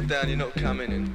Down, you're not coming in.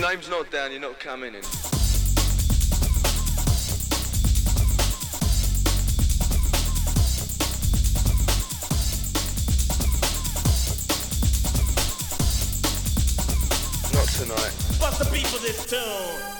your name's not down, you're not coming in. Not tonight. Bust the beat for this tune.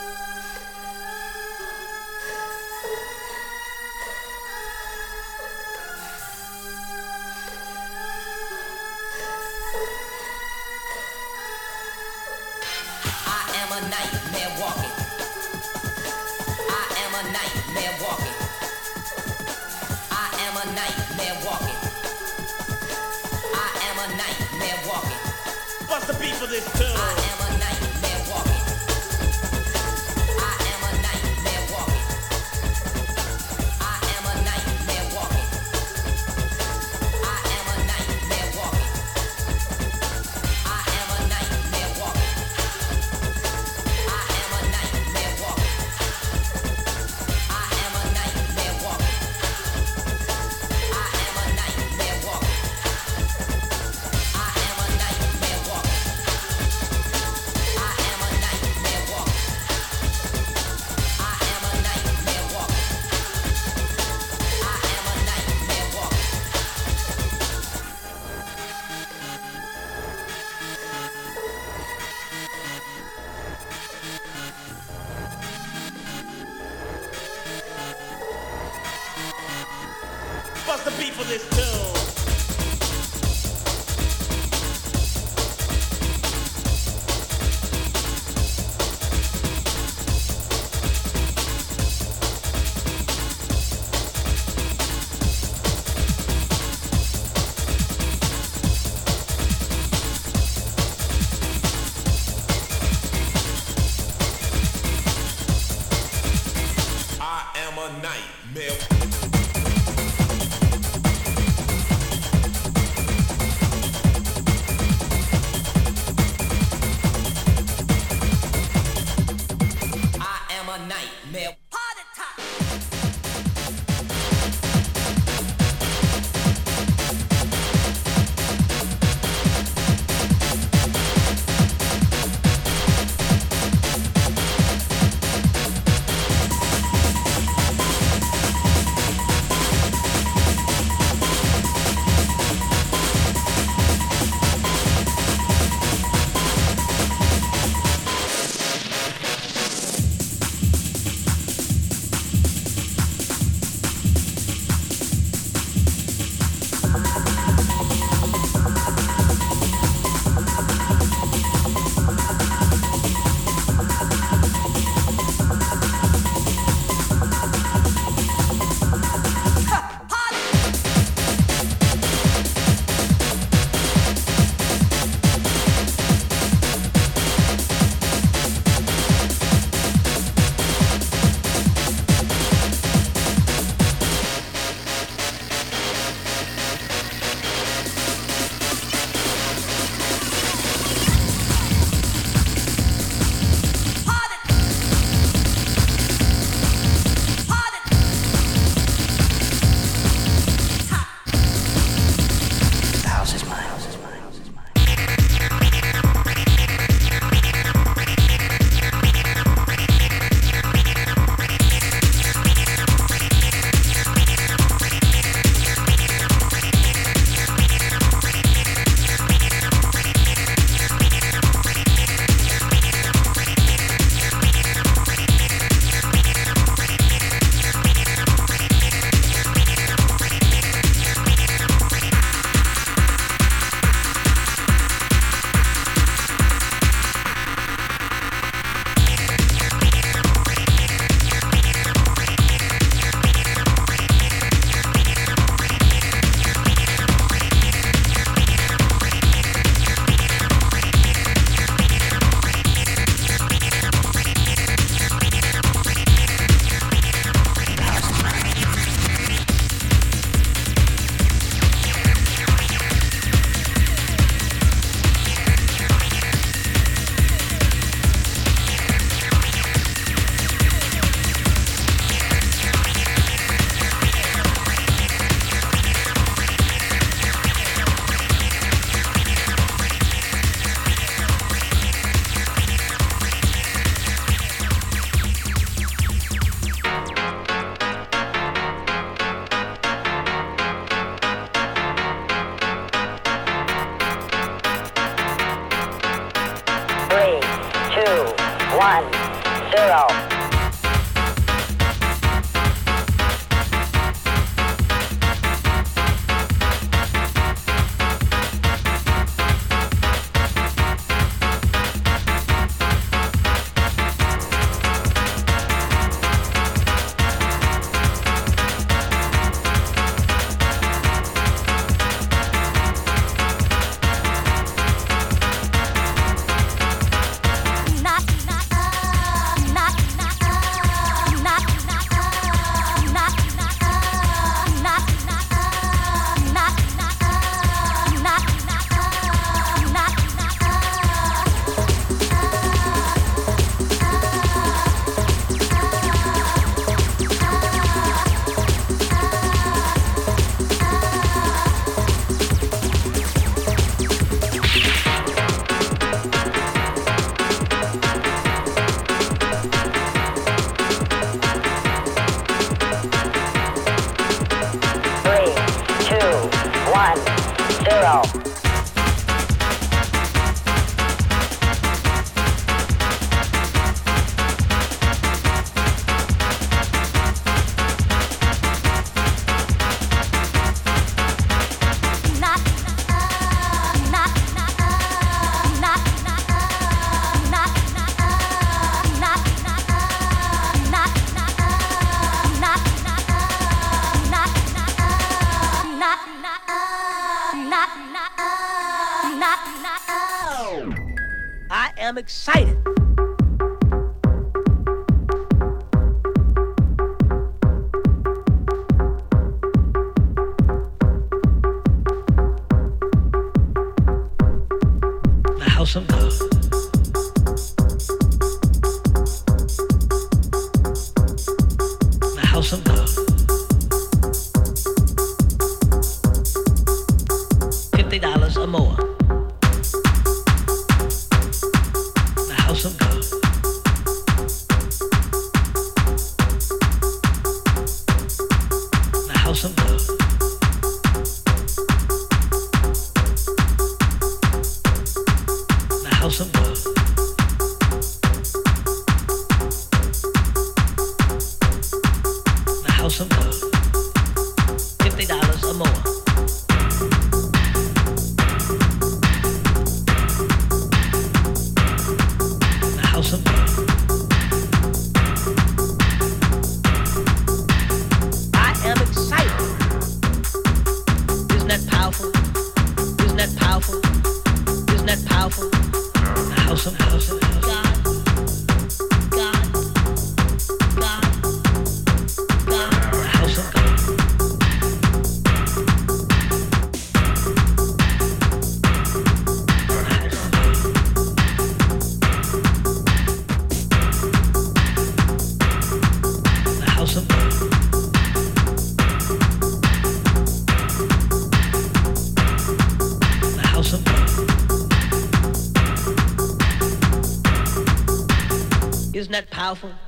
Powerful?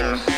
Later.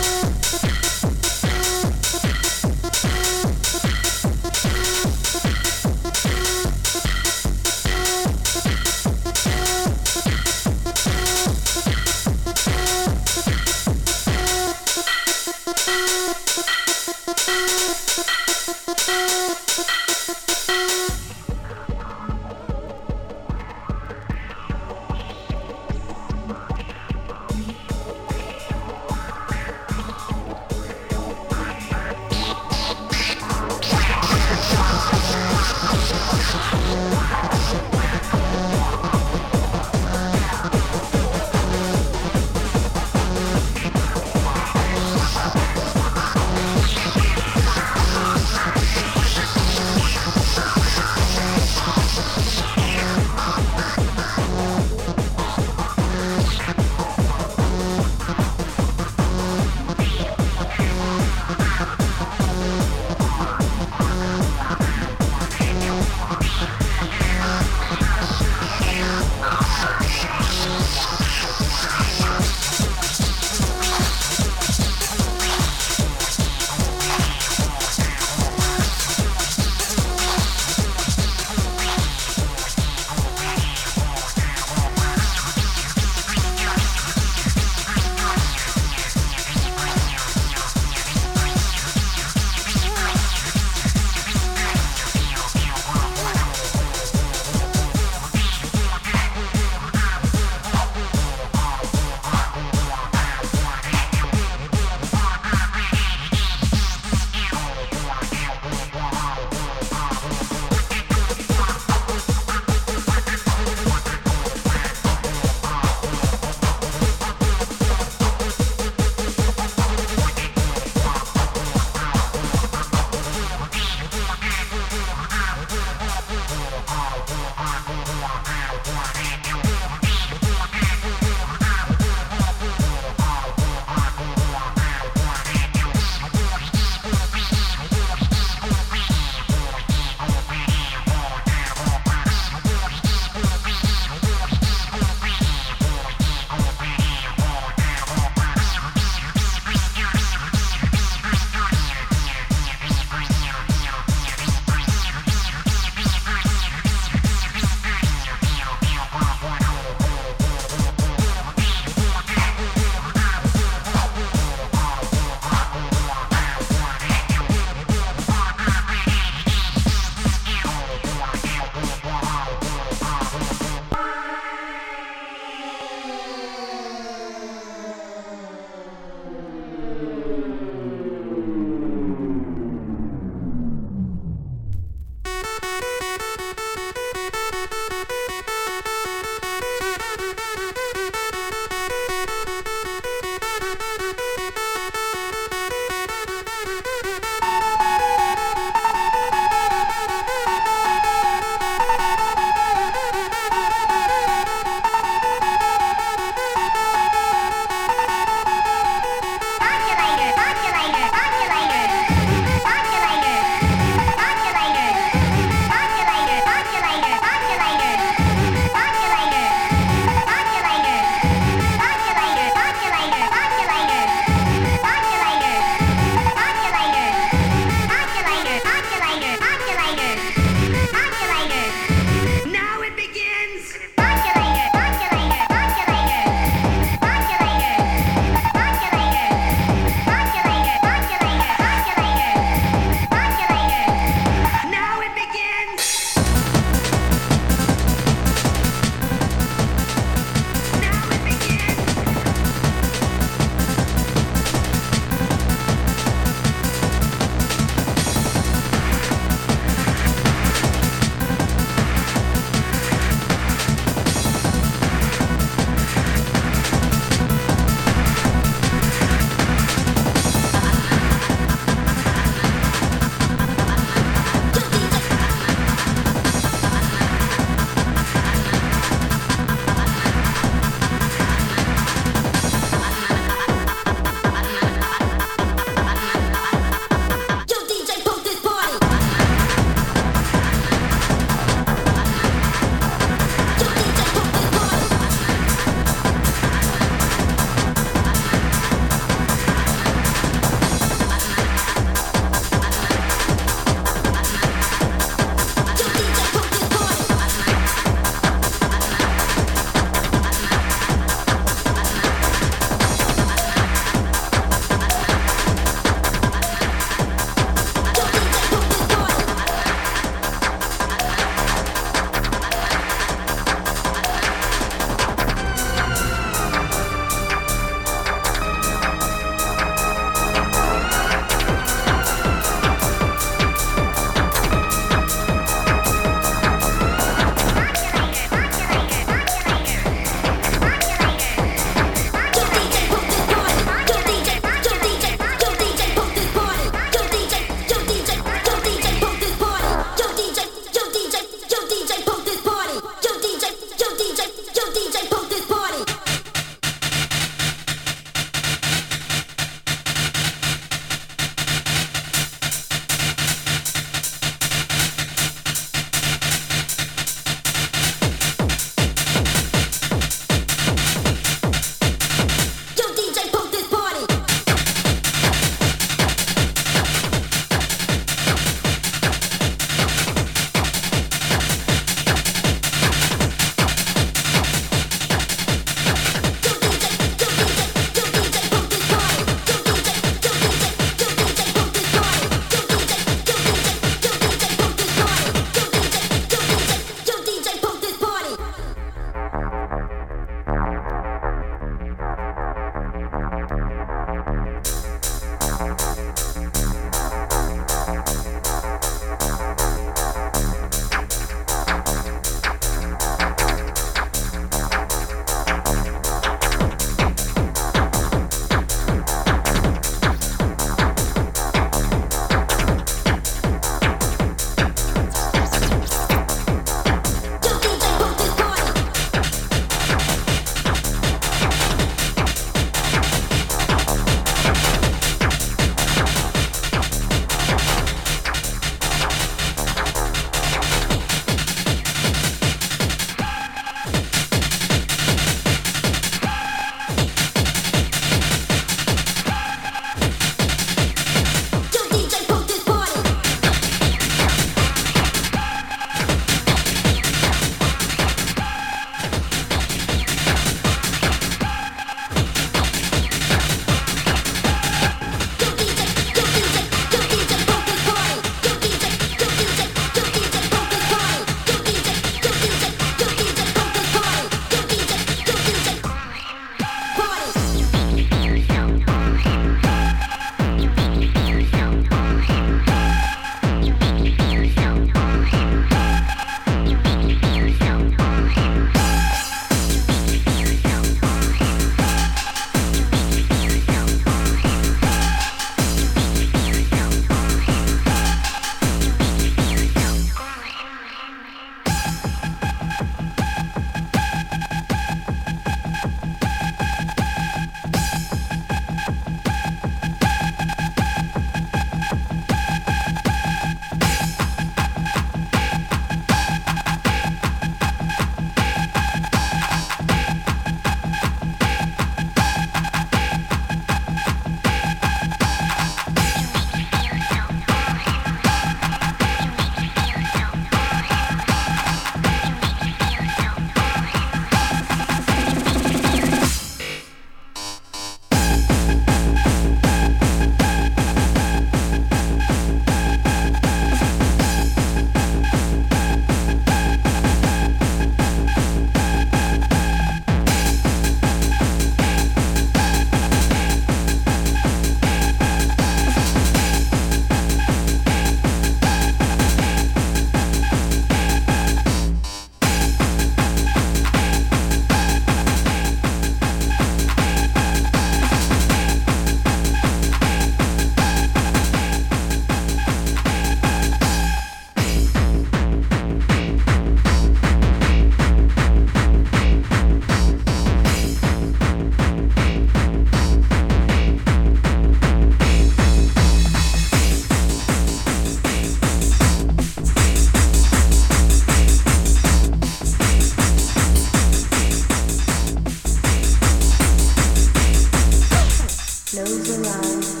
close your eyes.